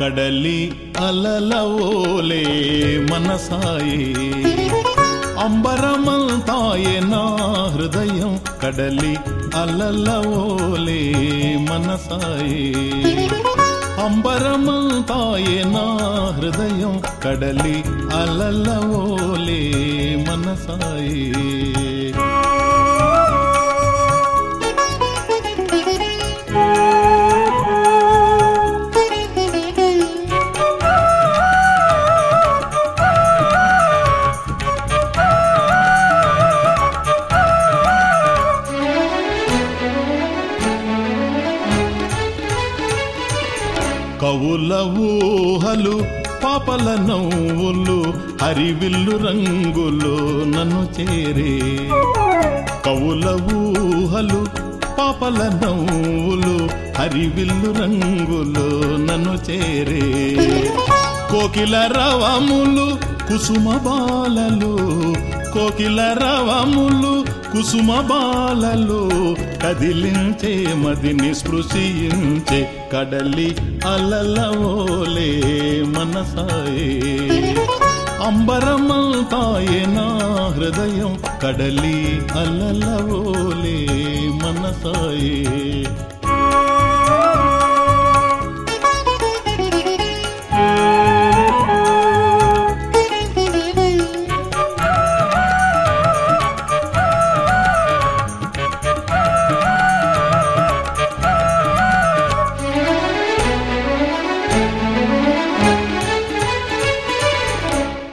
కడలి అలలవోలే మనసాయే అంబరమంతాయే నా హృదయం కడలి అలలవోలే మనసాయే అంబరమంతాయే నా హృదయం కడలి అలలవోలే మనసాయే కవుల ఊహలు పాపల నవ్వులు హరివిల్లు రంగులు నన్ను చేరే. కవుల ఊహలు పాపల నవ్వులు హరివిల్లు రంగులు నన్ను చేరే. కోకిల రవములు కుసుమ బాలలు కోకిల రవములు కుసుమ బాలలు కదిలించే మదిని స్పృశించే కడలి అలలవోలే మనసాయే. అంబరమంతాయే నా హృదయం కడలి అలలవోలే మనసాయే.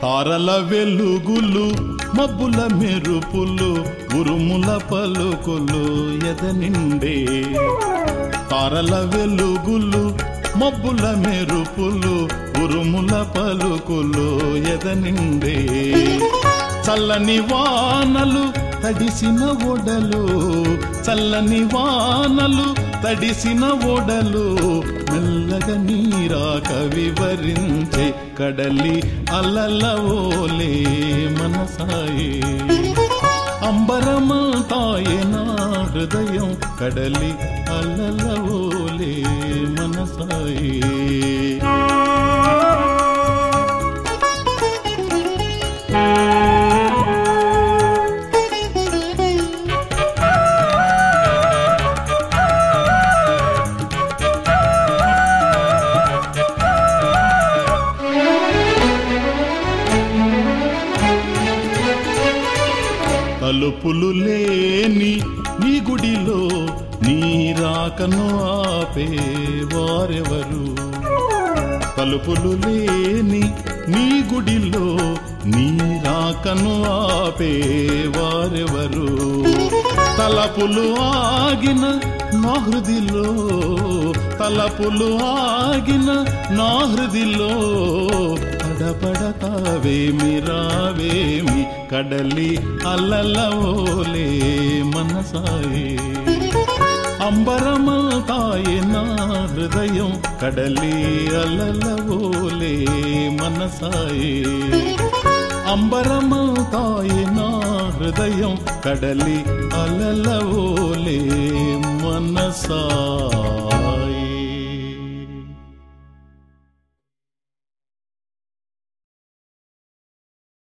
తారల వెలుగులు మబ్బుల మెరుపులు ఉరుముల పలుకులు ఎదనిండే. తారల వెలుగులు మబ్బుల మెరుపులు ఉరుముల పలుకులు ఎదనిండే. చల్లని వానలు తడిసిన ఓడలు చల్లని వానలు తడిసిన ఓడలు మెల్లగా నీరాక వివరించే కడలి అలలవోలే మనసాయే. అంబరమంతాయే నా హృదయం కడలి అలలవోలే మనసాయే. తలుపులు లేని నీ గుడిలో నీ రాకను ఆపే వారెవరు? తలుపులు లేని నీ గుడిలో నీ రాకను ఆపే వారెవరు? తలపులు ఆగిన నా హృదిలో తలపులు ఆగిన నా హృదిలో పడపడతావేమి రావేమి కడలి అల్లలవోలే మనసాయే. అంబరమతాయే నా హృదయం కడలి అల్లలవోలే మనసాయే. అంబరమతాయే నా హృదయం కడలి అలలవోలే మనసా